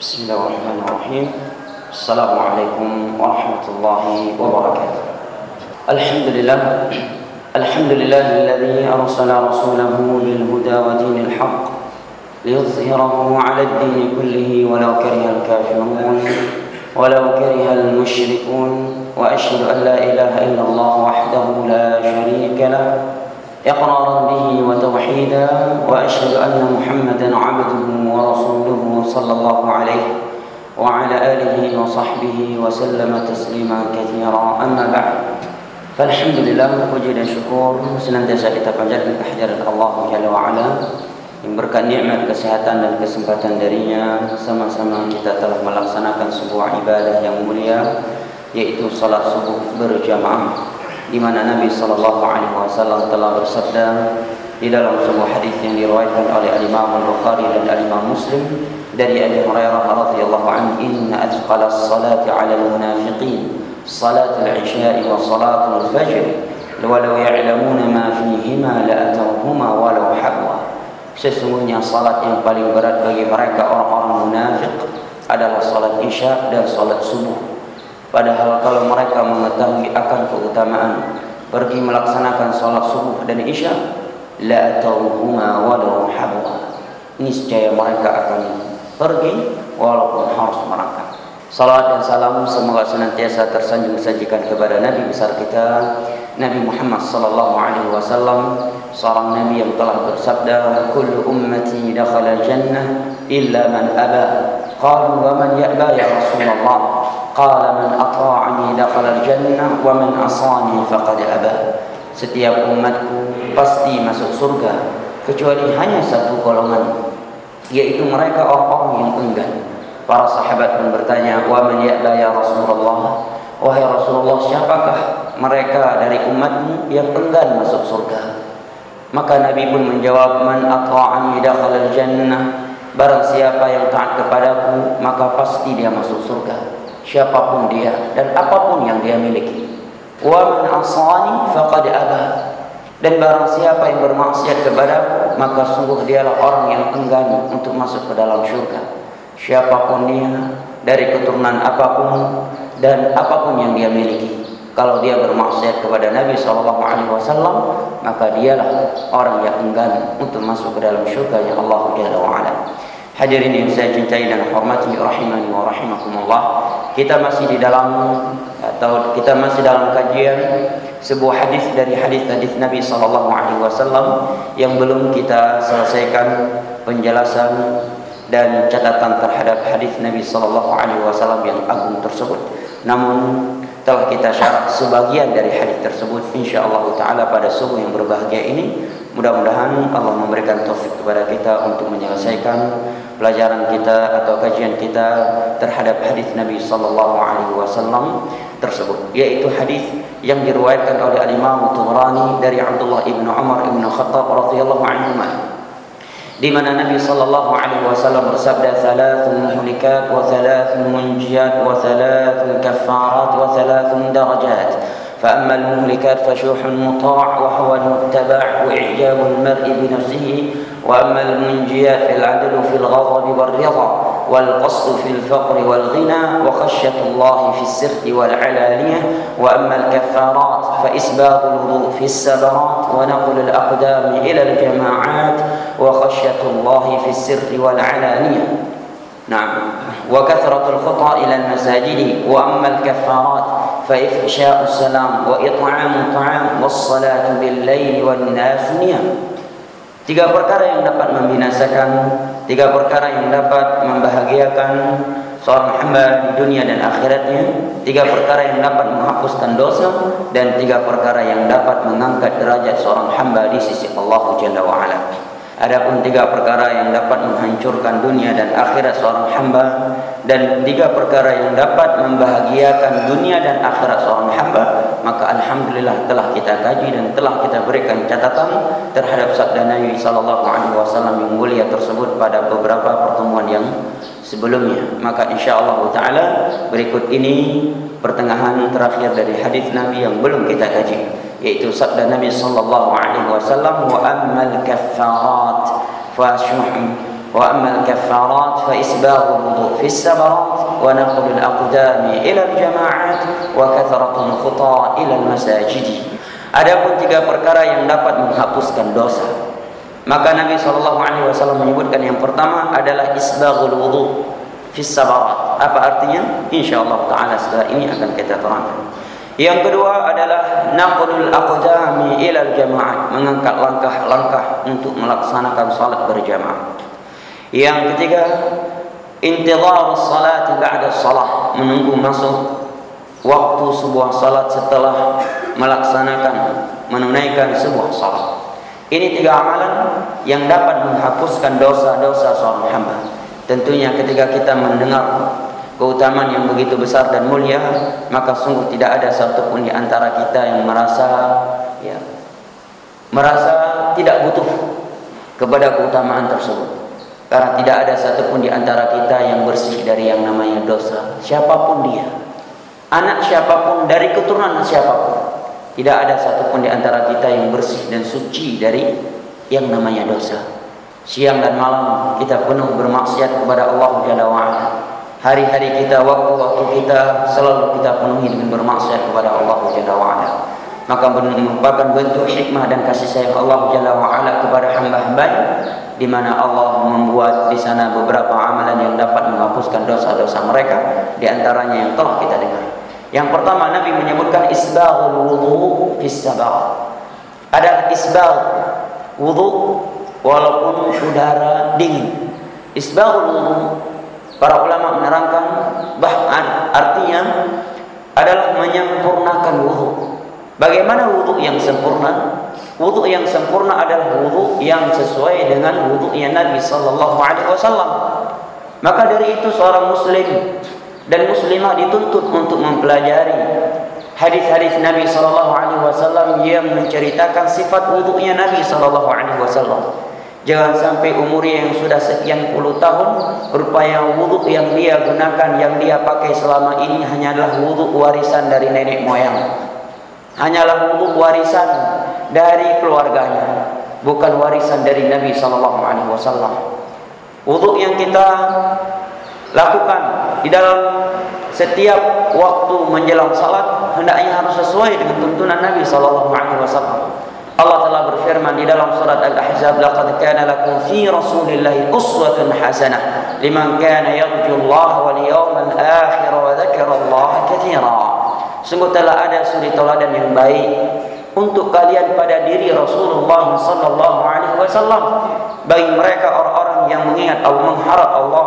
بسم الله الرحمن الرحيم السلام عليكم ورحمة الله وبركاته الحمد لله الحمد لله الذي أرسل رسوله بالهدى ودين الحق ليظهره على الدين كله ولو كره الكافرون ولو كره المشركون وأشهد أن لا إله إلا الله وحده لا شريك له إقرارا به وتوحيدا وأشهد أن محمدا عبده ورسوله صلى الله عليه وعلى آله وصحبه وسلم تسليما كثيرا. أما بعد فالحمد لله وجل شكور سنندسى كتاب أجل من أحجر الله جل وعلا memberikan القسم kesehatan سما سما darinya sama-sama سنه كان سبوع عباده ibadah yang mulia yaitu salat subuh berjamaah. Di mana Nabi sallallahu alaihi wasallam telah bersabda di dalam sebuah hadis yang diriwayatkan oleh Imam Al-Bukhari dan Imam Muslim dari Abi Hurairah radhiyallahu anhu inna athqala as-salati 'ala al-munafiqin salat al-'isha wa salat al-fajr walau ya'lamuna ma fihima la'atawhuma walau habwa sesungguhnya salat yang paling berat bagi mereka orang-orang munafik adalah salat isya dan salat subuh Padahal kalau mereka mengetahui akan keutamaan pergi melaksanakan sholat subuh dan isya, la tauhuma walau habwa. Niscaya mereka akan pergi walaupun harus merangkak. Salat dan salam semoga senantiasa tersanjung sajikan kepada Nabi besar kita Nabi Muhammad sallallahu alaihi wasallam seorang nabi yang telah bersabda kullu ummati dakhala jannah illa man aba qalu wa man ya'ba ya Rasulullah Qala man ata'ani dakhala al-jannah wa man asani faqad aba. Setiap umatku pasti masuk surga kecuali hanya satu golongan yaitu mereka orang-orang yang enggan. Para sahabat pun bertanya, "Wa man ya'ba ya Rasulullah?" Wahai Rasulullah, siapakah mereka dari umatmu yang enggan masuk surga? Maka Nabi pun menjawab, "Man ata'ani al-jannah." Barang siapa yang taat kepadaku, maka pasti dia masuk surga siapa pun dia dan apa pun yang dia miliki. Wa man asani faqad aba. Dan barang siapa yang bermaksiat kepada maka sungguh dialah orang yang enggan untuk masuk ke dalam syurga. Siapa pun dia dari keturunan apa pun dan apa pun yang dia miliki. Kalau dia bermaksiat kepada Nabi Shallallahu Alaihi Wasallam, maka dialah orang yang enggan untuk masuk ke dalam syurga yang Allah Jalla wa'ala. Hadirin yang saya cintai dan hormati rahimani wa rahimakumullah. Kita masih di dalam atau kita masih dalam kajian sebuah hadis dari hadis-hadis Nabi sallallahu alaihi wasallam yang belum kita selesaikan penjelasan dan catatan terhadap hadis Nabi sallallahu alaihi wasallam yang agung tersebut. Namun telah kita syarah sebagian dari hadis tersebut. Insyaallah taala pada subuh yang berbahagia ini mudah-mudahan Allah memberikan taufik kepada kita untuk menyelesaikan pelajaran kita atau kajian kita terhadap hadis Nabi sallallahu alaihi wasallam tersebut yaitu hadis yang diriwayatkan oleh Imam Tabrani dari Abdullah ibn Umar ibn Khattab radhiyallahu anhu di mana Nabi sallallahu alaihi wasallam bersabda thalathun muhlikat wa thalathun munjiyat wa thalathun kaffarat wa thalathun darajat فأما المهلكات فشوح مطاع وهو المتبع وإعجاب المرء بنفسه وأما المنجيات العدل في الغضب والرضا والقصد في الفقر والغنى وخشية الله في السر والعلانية وأما الكفارات فإسباغ الوضوء في السبرات ونقل الأقدام إلى الجماعات وخشية الله في السر والعلانية. نعم. وكثرة الخطى إلى المساجد وأما الكفارات فإفشاء السلام وإطعام الطعام والصلاة بالليل والناس نيام. Tiga perkara yang dapat membinasakan, tiga perkara yang dapat membahagiakan seorang hamba di dunia dan akhiratnya, tiga perkara yang dapat menghapuskan dosa, dan tiga perkara yang dapat mengangkat derajat seorang hamba di sisi Allah Jalla wa'ala. Adapun tiga perkara yang dapat menghancurkan dunia dan akhirat seorang hamba dan tiga perkara yang dapat membahagiakan dunia dan akhirat seorang hamba maka alhamdulillah telah kita kaji dan telah kita berikan catatan terhadap sabda Nabi sallallahu alaihi wasallam yang mulia tersebut pada beberapa pertemuan yang sebelumnya. Maka insyaallah taala berikut ini pertengahan terakhir dari hadis Nabi yang belum kita kaji yaitu sabda Nabi sallallahu alaihi wasallam wa ammal kaffarat fa wa ammal kaffarat fa isbaghul wudu fi sabarat ونقل الأقدام إلى الجماعات وكثرة الخطى إلى المساجد Adapun tiga perkara yang dapat menghapuskan dosa. Maka Nabi Shallallahu Alaihi Wasallam menyebutkan yang pertama adalah isbaghul wudu fi sabarat. Apa artinya? Insya Allah Taala setelah ini akan kita terangkan. Yang kedua adalah naqlul aqdami ila jamaah, mengangkat langkah-langkah untuk melaksanakan salat berjamaah. Yang ketiga, intidhar salat ba'da salat, menunggu masuk waktu sebuah salat setelah melaksanakan menunaikan sebuah salat. Ini tiga amalan yang dapat menghapuskan dosa-dosa seorang hamba. Tentunya ketika kita mendengar keutamaan yang begitu besar dan mulia, maka sungguh tidak ada satupun di antara kita yang merasa ya merasa tidak butuh kepada keutamaan tersebut. Karena tidak ada satupun di antara kita yang bersih dari yang namanya dosa. Siapa pun dia. Anak siapa pun, dari keturunan siapa pun. Tidak ada satupun di antara kita yang bersih dan suci dari yang namanya dosa. Siang dan malam kita penuh bermaksiat kepada Allah Jalla wa'ala. Hari-hari kita, waktu-waktu kita selalu kita penuhi dengan bermaksiat kepada Allah Jalla wa'ala. Maka merupakan bentuk hikmah dan kasih sayang Allah Jalla wa'ala kepada hamba-hambanya di mana Allah membuat di sana beberapa amalan yang dapat menghapuskan dosa-dosa mereka di antaranya yang telah kita dengar. Yang pertama Nabi menyebutkan isbaghul wudu fi sabah. Ada isbagh wudu walaupun udara dingin. Isbaghul wudu para ulama menerangkan bahkan artinya adalah menyempurnakan wudu. Bagaimana wudu yang sempurna? Wudhu yang sempurna adalah wudhu yang sesuai dengan wudhunya Nabi Sallallahu Alaihi Wasallam. Maka dari itu seorang Muslim dan Muslimah dituntut untuk mempelajari hadis-hadis Nabi Sallallahu Alaihi Wasallam yang menceritakan sifat wudhunya Nabi Sallallahu Alaihi Wasallam. Jangan sampai umurnya yang sudah sekian puluh tahun Rupanya wudhu yang dia gunakan Yang dia pakai selama ini Hanyalah wudhu warisan dari nenek moyang Hanyalah wudhu warisan dari keluarganya, bukan warisan dari Nabi sallallahu alaihi wasallam. Wudu yang kita lakukan di dalam setiap waktu menjelang salat hendaknya harus sesuai dengan tuntunan Nabi sallallahu alaihi wasallam. Allah telah berfirman di dalam surat Al-Ahzab laqad kana lakum fi Rasulillahi uswatun hasanah liman kana yarju Allah wal yawmal akhir wa dzakara Allah katsira. Sungguh telah ada suri teladan yang baik untuk kalian pada diri Rasulullah sallallahu alaihi wasallam. Bagi mereka orang-orang yang mengingat Allah mengharap Allah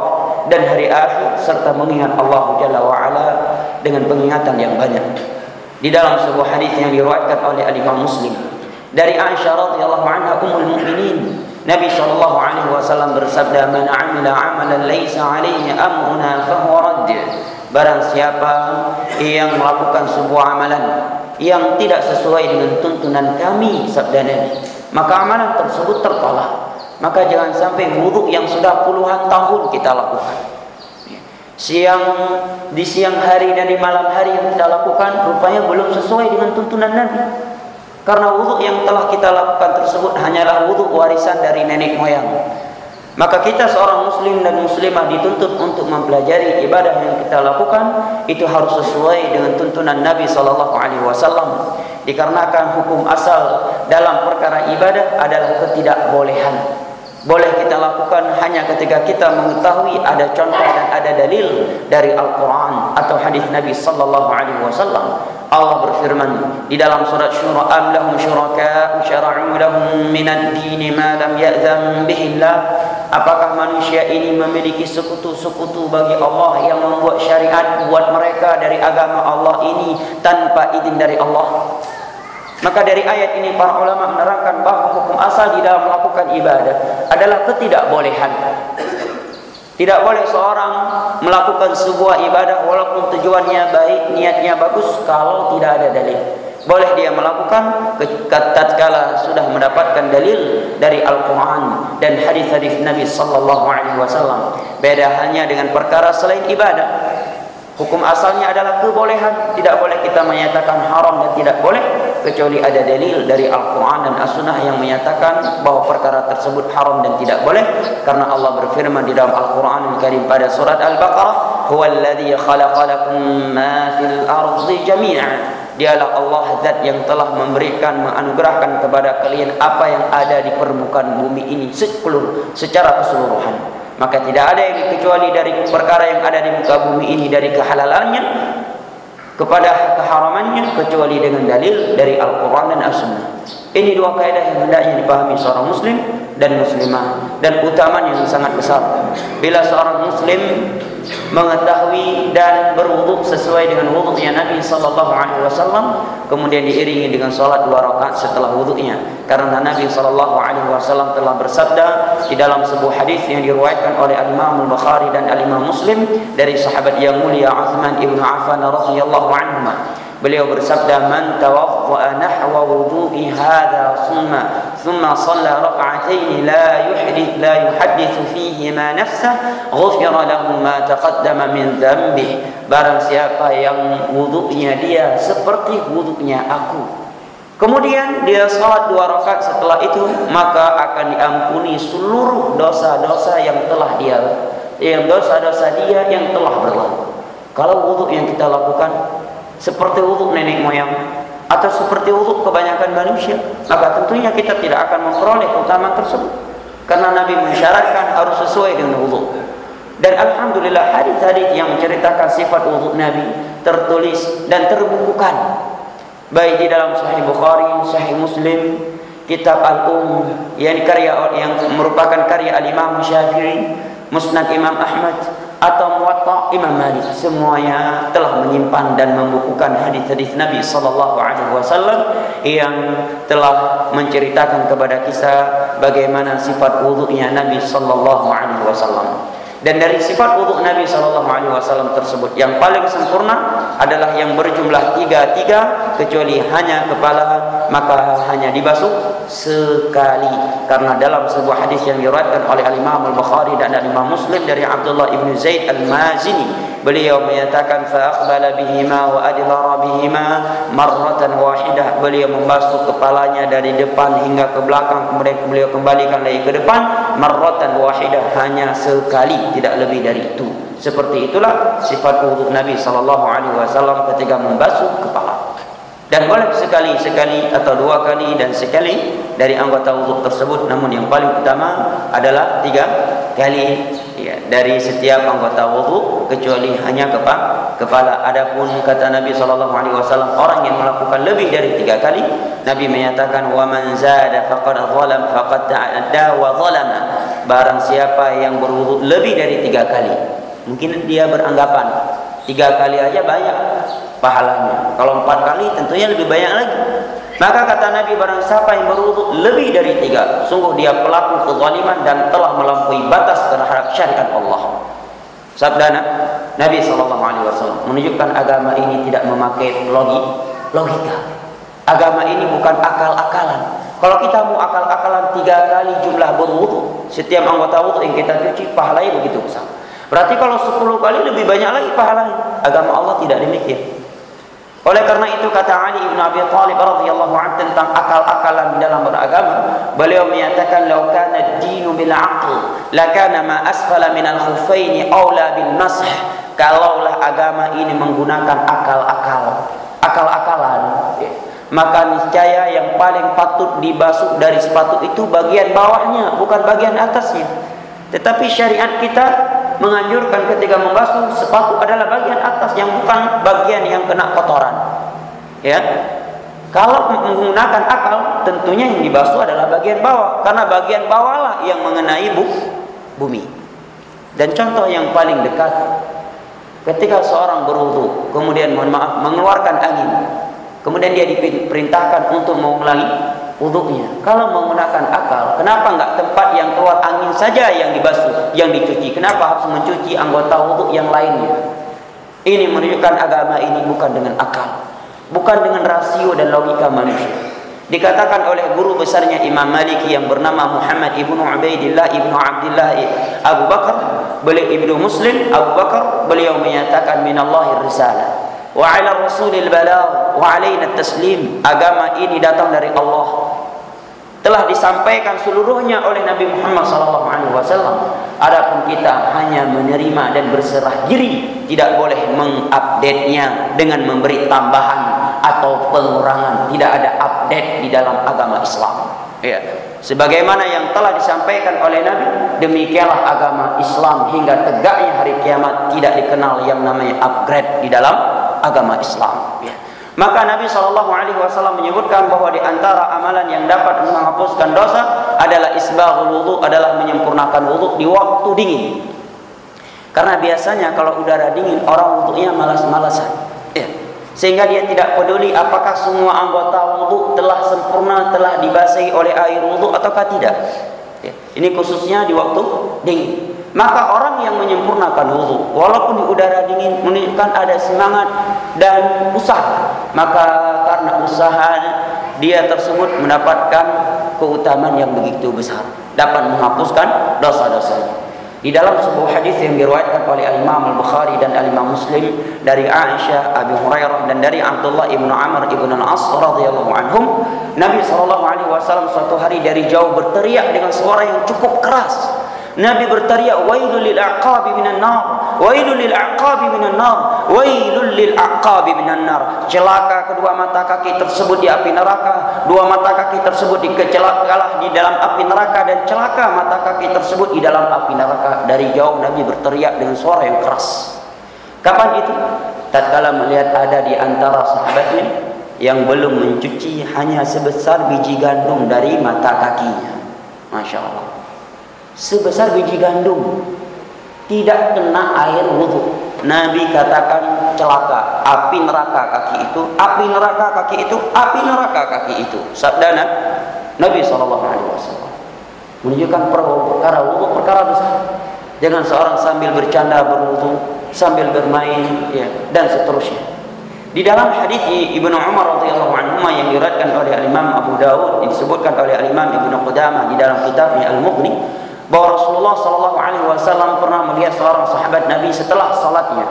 dan hari akhir serta mengingat Allah Jalla wa ala dengan pengingatan yang banyak. Di dalam sebuah hadis yang diriwayatkan oleh Imam Muslim dari Aisyah radhiyallahu anha ummul mukminin Nabi sallallahu alaihi wasallam bersabda man amila amalan laisa alaihi amruna fahuwa radd barang siapa yang melakukan sebuah amalan yang tidak sesuai dengan tuntunan kami sabda Nabi maka amalan tersebut tertolak. Maka jangan sampai buruk yang sudah puluhan tahun kita lakukan. Siang di siang hari dan di malam hari yang kita lakukan rupanya belum sesuai dengan tuntunan Nabi. Karena wudhu yang telah kita lakukan tersebut hanyalah wudhu warisan dari nenek moyang maka kita seorang muslim dan muslimah dituntut untuk mempelajari ibadah yang kita lakukan itu harus sesuai dengan tuntunan Nabi sallallahu alaihi wasallam. Dikarenakan hukum asal dalam perkara ibadah adalah ketidakbolehan. Boleh kita lakukan hanya ketika kita mengetahui ada contoh dan ada dalil dari Al-Quran atau hadis Nabi sallallahu alaihi wasallam. Allah berfirman di dalam surat Syura am lahum syuraka syara'u lahum min ad-din ma lam ya'zam bihi apakah manusia ini memiliki sekutu-sekutu bagi Allah yang membuat syariat buat mereka dari agama Allah ini tanpa izin dari Allah maka dari ayat ini para ulama menerangkan bahawa hukum asal di dalam melakukan ibadah adalah ketidakbolehan. Tidak boleh seorang melakukan sebuah ibadah walaupun tujuannya baik, niatnya bagus kalau tidak ada dalil. Boleh dia melakukan tatkala sudah mendapatkan dalil dari Al-Qur'an dan hadis-hadis Nabi sallallahu alaihi wasallam. Beda hanya dengan perkara selain ibadah. Hukum asalnya adalah kebolehan, tidak boleh kita menyatakan haram dan tidak boleh kecuali ada dalil dari Al-Quran dan As-Sunnah yang menyatakan bahwa perkara tersebut haram dan tidak boleh karena Allah berfirman di dalam Al-Quran Al-Karim pada surat Al-Baqarah huwa alladhi khalaqalakum ma fil ardi jami'a dialah Allah zat yang telah memberikan menganugerahkan kepada kalian apa yang ada di permukaan bumi ini seluruh secara keseluruhan maka tidak ada yang kecuali dari perkara yang ada di muka bumi ini dari kehalalannya kepada keharamannya kecuali dengan dalil dari Al-Quran dan As-Sunnah. Ini dua kaidah yang hendaknya dipahami seorang muslim dan muslimah dan utamanya yang sangat besar. Bila seorang muslim mengetahui dan berwuduk sesuai dengan wuduknya Nabi sallallahu alaihi wasallam kemudian diiringi dengan salat dua rakaat setelah wuduknya. Karena Nabi sallallahu alaihi wasallam telah bersabda di dalam sebuah hadis yang diriwayatkan oleh Imam Al-Bukhari dan Imam Muslim dari sahabat yang mulia Uthman ibn Affan radhiyallahu anhu Beliau bersabda man tawaddaa nahwa wudu'i hadha thumma thumma shalla rak'atayn la yuhdith la yuhaddithu fihi ma nafsah ghufira lahu ma taqaddama min dhanbi barang siapa yang wudu'nya dia seperti wudu'nya aku Kemudian dia salat dua rakaat setelah itu maka akan diampuni seluruh dosa-dosa yang telah dia yang dosa-dosa dia yang telah berlalu. Kalau wudhu yang kita lakukan seperti wudhu nenek moyang atau seperti wudhu kebanyakan manusia maka tentunya kita tidak akan memperoleh keutamaan tersebut. Karena Nabi mensyaratkan harus sesuai dengan wudhu. Dan Alhamdulillah hadis-hadis yang menceritakan sifat wudhu Nabi tertulis dan terbukukan. Baik di dalam Sahih Bukhari, Sahih Muslim, Kitab Al-Um yang karya yang merupakan karya Al-Imam Syafi'i, Musnad Imam Ahmad atau Muwatta Imam Malik semuanya telah menyimpan dan membukukan hadis-hadis Nabi sallallahu alaihi wasallam yang telah menceritakan kepada kita bagaimana sifat wudunya Nabi sallallahu alaihi wasallam. Dan dari sifat wudhu Nabi Shallallahu Alaihi Wasallam tersebut yang paling sempurna adalah yang berjumlah tiga tiga kecuali hanya kepala maka hanya dibasuh sekali karena dalam sebuah hadis yang diriwayatkan oleh Al Imam Al Bukhari dan Al Imam Muslim dari Abdullah ibn Zaid Al Mazini beliau menyatakan fa aqbala bihima wa adbara bihima marratan wahidah beliau membasuh kepalanya dari depan hingga ke belakang kemudian beliau kembalikan lagi ke depan marratan wahidah hanya sekali tidak lebih dari itu. Seperti itulah sifat wudhu Nabi sallallahu alaihi wasallam ketika membasuh kepala. Dan boleh sekali-sekali atau dua kali dan sekali dari anggota wudhu tersebut. Namun yang paling utama adalah tiga kali ya, dari setiap anggota wudhu kecuali hanya kepala kepala. Adapun kata Nabi sallallahu alaihi wasallam orang yang melakukan lebih dari tiga kali Nabi menyatakan wa man zada faqad zalam faqad ta'adda wa zalama. Barang siapa yang berwudu lebih dari tiga kali mungkin dia beranggapan tiga kali aja banyak pahalanya. Kalau empat kali tentunya lebih banyak lagi. Maka kata Nabi barang siapa yang berwudu lebih dari tiga sungguh dia pelaku kezaliman dan telah melampaui batas terhadap syariat Allah. Sabda Nabi SAW menunjukkan agama ini tidak memakai logi, logika. Agama ini bukan akal-akalan. Kalau kita mau akal-akalan tiga kali jumlah berwudu, setiap anggota wudu yang kita cuci pahalanya begitu besar. Berarti kalau sepuluh kali lebih banyak lagi pahalanya. Agama Allah tidak demikian. Oleh karena itu kata Ali bin Abi Thalib radhiyallahu anhu tentang akal-akalan dalam beragama, beliau menyatakan law kana ad-dinu bil aql, lakana ma asfala min al-khuffaini aula bil masah. Kalaulah agama ini menggunakan akal-akal, akal-akalan, maka niscaya yang paling patut dibasuh dari sepatu itu bagian bawahnya bukan bagian atasnya tetapi syariat kita menganjurkan ketika membasuh sepatu adalah bagian atas yang bukan bagian yang kena kotoran. Ya. Kalau menggunakan akal tentunya yang dibasuh adalah bagian bawah karena bagian bawahlah yang mengenai bu, bumi. Dan contoh yang paling dekat ketika seorang berwudu kemudian mohon maaf mengeluarkan angin Kemudian dia diperintahkan untuk mengulangi wudhunya. Kalau menggunakan akal, kenapa enggak tempat yang keluar angin saja yang dibasuh, yang dicuci? Kenapa harus mencuci anggota wudhu yang lainnya? Ini menunjukkan agama ini bukan dengan akal, bukan dengan rasio dan logika manusia. Dikatakan oleh guru besarnya Imam Maliki yang bernama Muhammad ibnu Ubaidillah ibnu Abdullah Abu Bakar, beliau ibnu Muslim Abu Bakar, beliau menyatakan minallahi risalah wa 'ala rasulil balagh wa 'alaina taslim agama ini datang dari Allah telah disampaikan seluruhnya oleh Nabi Muhammad sallallahu alaihi wasallam. Adapun kita hanya menerima dan berserah diri tidak boleh mengupdate-nya dengan memberi tambahan atau pengurangan tidak ada update di dalam agama Islam. Ya. Sebagaimana yang telah disampaikan oleh Nabi demikianlah agama Islam hingga tegaknya hari kiamat tidak dikenal yang namanya upgrade di dalam agama Islam. Ya maka Nabi Shallallahu Alaihi Wasallam menyebutkan bahwa di antara amalan yang dapat menghapuskan dosa adalah isbaghul wudhu adalah menyempurnakan wudhu di waktu dingin. Karena biasanya kalau udara dingin orang wudhunya malas-malasan. Ya. Sehingga dia tidak peduli apakah semua anggota wudhu telah sempurna, telah dibasahi oleh air wudhu ataukah tidak. Ya. Ini khususnya di waktu dingin. Maka orang yang menyempurnakan wudhu walaupun di udara dingin menunjukkan ada semangat dan usaha. Maka karena usaha dia tersebut mendapatkan keutamaan yang begitu besar, dapat menghapuskan dosa-dosanya. Di dalam sebuah hadis yang diriwayatkan oleh Imam Al-Bukhari dan Imam Muslim dari Aisyah, Abi Hurairah dan dari Abdullah ibnu Amr ibnu Al-As radhiyallahu anhum, Nabi wasallam suatu hari dari jauh berteriak dengan suara yang cukup keras Nabi berteriak wailul lil aqabi minan nar wailul lil aqabi minan nar wailul lil aqabi minan nar. Celaka kedua mata kaki tersebut di api neraka dua mata kaki tersebut dikecelakalah di dalam api neraka dan celaka mata kaki tersebut di dalam api neraka. Dari jauh Nabi berteriak dengan suara yang keras. Kapan itu? Tatkala melihat ada di antara sahabatnya yang belum mencuci hanya sebesar biji gandum dari mata kakinya. Masya Allah sebesar biji gandum. Tidak kena air wudhu. Nabi katakan celaka api neraka kaki itu api neraka kaki itu api neraka kaki itu. Sabda Nabi SAW menunjukkan perkara wudhu perkara besar. Jangan seorang sambil bercanda berwudhu sambil bermain ya, dan seterusnya. Di dalam hadis Ibnu Umar radhiyallahu anhu yang diriwayatkan oleh Imam Abu Dawud disebutkan oleh Imam Ibnu Qudamah di dalam kitabnya Al-Mughni Wasallam pernah melihat seorang sahabat Nabi setelah salatnya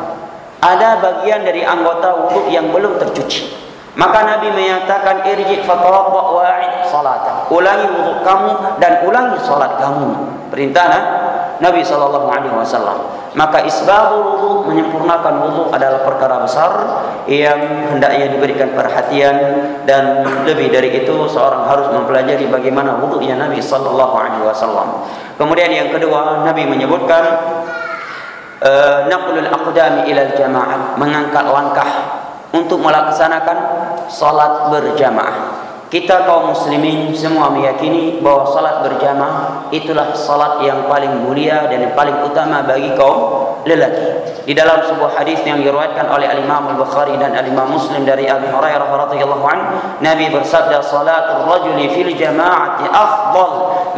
ada bagian dari anggota wudhu yang belum tercuci. Maka Nabi menyatakan irji fatawadda wa'id salat. Ulangi wudhu kamu dan ulangi salat kamu. Perintah Nabi Shallallahu Alaihi Wasallam. Maka isbahul wudhu menyempurnakan wudhu adalah perkara besar yang hendaknya diberikan perhatian dan lebih dari itu seorang harus mempelajari bagaimana wudhunya Nabi Shallallahu Alaihi Wasallam. Kemudian yang kedua Nabi menyebutkan uh, naqlul aqdami ila jamaah mengangkat langkah untuk melaksanakan salat berjamaah. Kita kaum muslimin semua meyakini bahwa salat berjamaah itulah salat yang paling mulia dan yang paling utama bagi kaum lelaki. Di dalam sebuah hadis yang diriwayatkan oleh Al-Imam Al-Bukhari dan Al-Imam Muslim dari Abi Hurairah radhiyallahu anhu, Nabi bersabda salatul rajuli fil jama'ati afdal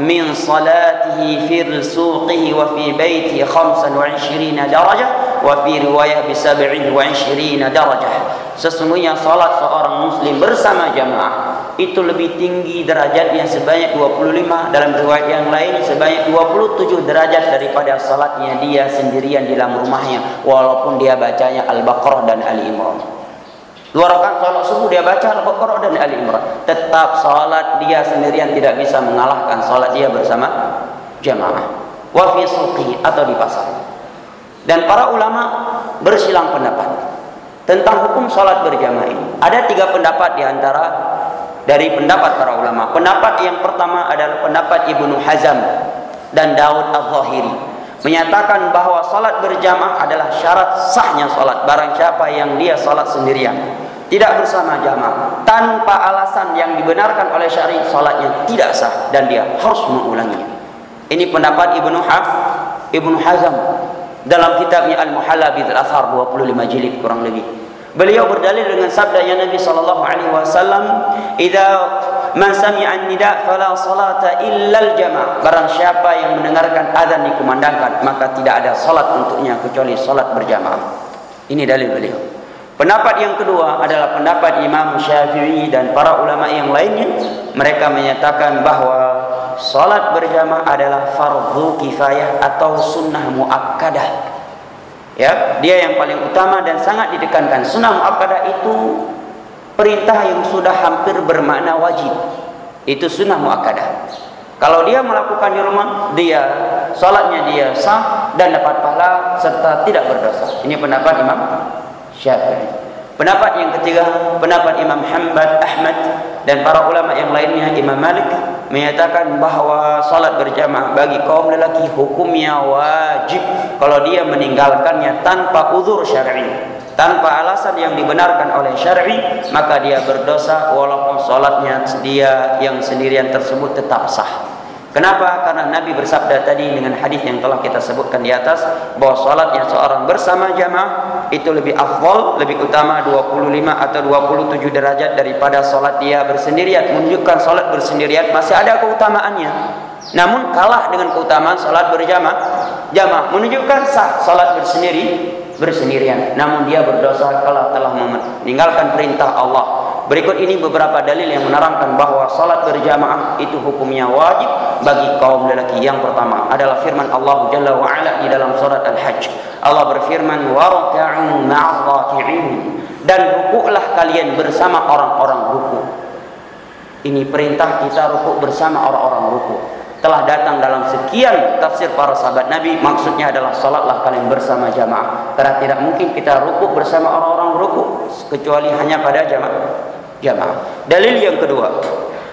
min salatihi fi suqihi wa fi baiti 25 darajah wa fi riwayah bi 27 darajah. Sesungguhnya salat seorang muslim bersama jamaah itu lebih tinggi derajatnya sebanyak 25 dalam riwayat yang lain sebanyak 27 derajat daripada salatnya dia sendirian di dalam rumahnya walaupun dia bacanya Al-Baqarah dan Ali Imran. Dua rakaat salat subuh dia baca Al-Baqarah dan Ali Imran. Tetap salat dia sendirian tidak bisa mengalahkan salat dia bersama jamaah. Wa fi atau di pasar. Dan para ulama bersilang pendapat tentang hukum salat berjamaah. Ada tiga pendapat di antara dari pendapat para ulama. Pendapat yang pertama adalah pendapat Ibnu Hazm dan Daud Al-Zahiri menyatakan bahwa salat berjamaah adalah syarat sahnya salat barang siapa yang dia salat sendirian tidak bersama jamaah tanpa alasan yang dibenarkan oleh syari salatnya tidak sah dan dia harus mengulanginya. Ini pendapat Ibnu Haf Ibnu Hazm dalam kitabnya Al-Muhalla bil Athar 25 jilid kurang lebih. Beliau berdalil dengan sabda yang Nabi sallallahu alaihi wasallam, "Idza man sami'a nida fala salata illa al-jama'." Barang siapa yang mendengarkan azan dikumandangkan, maka tidak ada salat untuknya kecuali salat berjamaah. Ini dalil beliau. Pendapat yang kedua adalah pendapat Imam Syafi'i dan para ulama yang lainnya. Mereka menyatakan bahwa salat berjamaah adalah fardu kifayah atau sunnah muakkadah Ya, dia yang paling utama dan sangat ditekankan. Sunnah muakkadah itu perintah yang sudah hampir bermakna wajib. Itu sunnah muakkadah. Kalau dia melakukan di rumah, dia salatnya dia sah dan dapat pahala serta tidak berdosa. Ini pendapat Imam Syafi'i. Pendapat yang ketiga, pendapat Imam Hanbal, Ahmad dan para ulama yang lainnya Imam Malik menyatakan bahawa salat berjamaah bagi kaum lelaki hukumnya wajib kalau dia meninggalkannya tanpa uzur syar'i. Tanpa alasan yang dibenarkan oleh syar'i, maka dia berdosa walaupun salatnya dia yang sendirian tersebut tetap sah. Kenapa? Karena Nabi bersabda tadi dengan hadis yang telah kita sebutkan di atas bahwa salat yang seorang bersama jamaah itu lebih afdal, lebih utama 25 atau 27 derajat daripada salat dia bersendirian. Menunjukkan salat bersendirian masih ada keutamaannya. Namun kalah dengan keutamaan salat berjamaah. Jamaah menunjukkan sah salat bersendiri bersendirian. Namun dia berdosa kalau telah meninggalkan perintah Allah Berikut ini beberapa dalil yang menerangkan bahawa salat berjamaah itu hukumnya wajib bagi kaum lelaki. Yang pertama adalah firman Allah Jalla wa Ala di dalam surat Al-Hajj. Allah berfirman, "Warka'u ma'ar-raki'in." Dan rukuklah kalian bersama orang-orang rukuk. Ini perintah kita rukuk bersama orang-orang rukuk. Telah datang dalam sekian tafsir para sahabat Nabi maksudnya adalah salatlah kalian bersama jamaah. Karena tidak mungkin kita rukuk bersama orang-orang rukuk kecuali hanya pada jamaah jamaah. Dalil yang kedua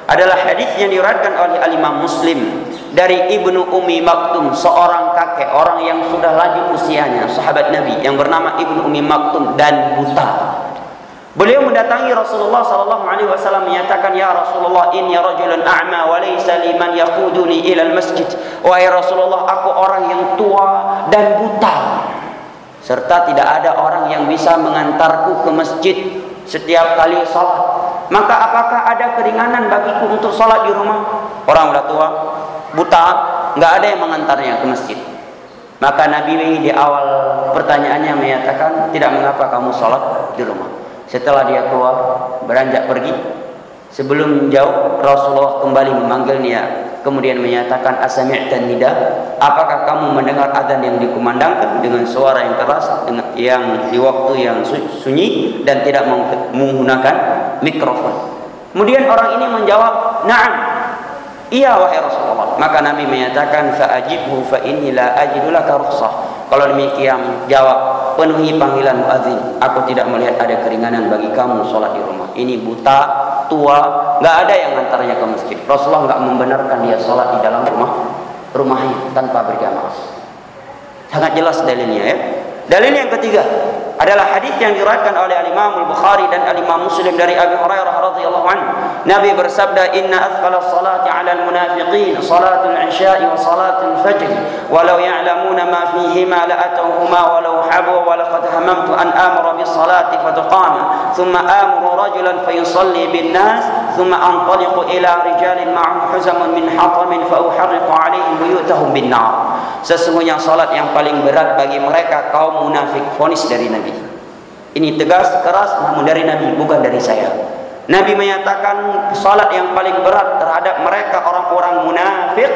adalah hadis yang diriwayatkan oleh Imam Muslim dari Ibnu Umi Maktum, seorang kakek, orang yang sudah lanjut usianya, sahabat Nabi yang bernama Ibnu Umi Maktum dan buta. Beliau mendatangi Rasulullah sallallahu alaihi wasallam menyatakan ya Rasulullah inni rajulun a'ma wa laysa liman yaquduni ila al-masjid. Wahai Rasulullah aku orang yang tua dan buta serta tidak ada orang yang bisa mengantarku ke masjid setiap kali salat. Maka apakah ada keringanan bagiku untuk salat di rumah? Orang sudah tua, buta, enggak ada yang mengantarnya ke masjid. Maka Nabi di awal pertanyaannya menyatakan, tidak mengapa kamu salat di rumah. Setelah dia keluar, beranjak pergi. Sebelum jauh, Rasulullah kembali memanggilnya kemudian menyatakan asami'tan nida. Apakah kamu mendengar azan yang dikumandangkan dengan suara yang keras dengan yang di waktu yang sunyi dan tidak menggunakan mikrofon? Kemudian orang ini menjawab na'am. Iya wahai Rasulullah. Maka Nabi menyatakan fa'ajibhu fa la ajidu rukhsah kalau demikian jawab penuhi panggilan muadzin aku tidak melihat ada keringanan bagi kamu salat di rumah ini buta tua, nggak ada yang antaranya ke masjid. Rasulullah nggak membenarkan dia sholat di dalam rumah rumahnya tanpa berjamaah. Sangat jelas dalilnya ya. Dalil yang ketiga adalah hadis yang diriwayatkan oleh Imam Al-Bukhari dan Imam Muslim dari Abi Hurairah radhiyallahu anhu. Nabi bersabda, "Inna athqala salati 'ala al-munafiqin salatul 'isya'i wa salatul fajr, walau ya'lamuna ma fihima la atawhuma walau habu wa laqad hamamtu an amara bis salati fatuqama, thumma amuru rajulan fayusalli bin nas, thumma antaliqu ila rijalin ma'ahum huzamun min hatamin fa uharriqu 'alaihim buyutahum bin nar." Sesungguhnya salat yang paling berat bagi mereka kaum munafik, fonis dari Nabi. Ini tegas, keras, namun dari Nabi, bukan dari saya. Nabi menyatakan salat yang paling berat terhadap mereka orang-orang munafik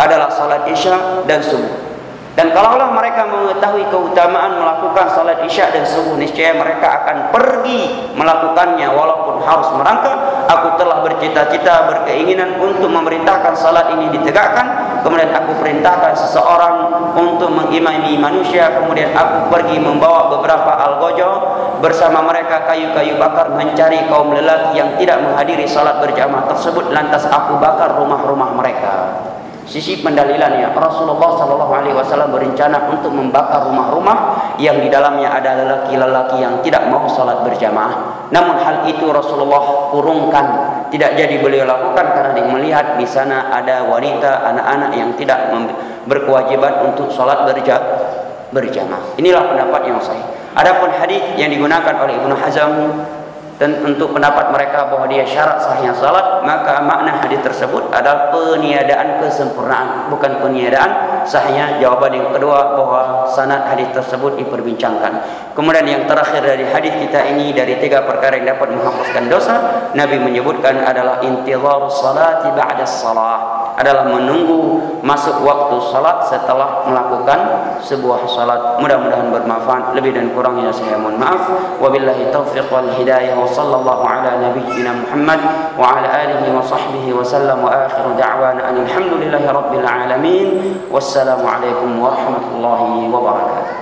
adalah salat Isya dan subuh. Dan kalaulah mereka mengetahui keutamaan melakukan salat isya dan subuh, niscaya mereka akan pergi melakukannya walaupun harus merangkak. Aku telah bercita-cita, berkeinginan untuk memerintahkan salat ini ditegakkan. Kemudian aku perintahkan seseorang untuk mengimami manusia. Kemudian aku pergi membawa beberapa algojo bersama mereka kayu-kayu bakar mencari kaum lelaki yang tidak menghadiri salat berjamaah tersebut. Lantas aku bakar rumah-rumah mereka. Sisi pendalilannya Rasulullah sallallahu alaihi wasallam berencana untuk membakar rumah-rumah yang di dalamnya ada lelaki-lelaki yang tidak mau salat berjamaah. Namun hal itu Rasulullah kurungkan, tidak jadi beliau lakukan karena dia melihat di sana ada wanita, anak-anak yang tidak berkewajiban untuk salat berjamaah. Inilah pendapat yang sahih. Adapun hadis yang digunakan oleh Ibnu Hazm dan untuk pendapat mereka bahwa dia syarat sahnya salat maka makna hadis tersebut adalah peniadaan kesempurnaan bukan peniadaan sahnya jawaban yang kedua bahwa sanad hadis tersebut diperbincangkan. Kemudian yang terakhir dari hadis kita ini dari tiga perkara yang dapat menghapuskan dosa Nabi menyebutkan adalah intizar salati ba'da salat adalah menunggu masuk waktu salat setelah melakukan sebuah salat. Mudah-mudahan bermanfaat. Lebih dan kurangnya saya mohon maaf. Wabillahi taufiq wal hidayah wa sallallahu ala nabiyyina Muhammad wa ala alihi wa sahbihi wa sallam wa akhiru da'wana alhamdulillahi rabbil alamin. Warahmatullahi wabarakatuh.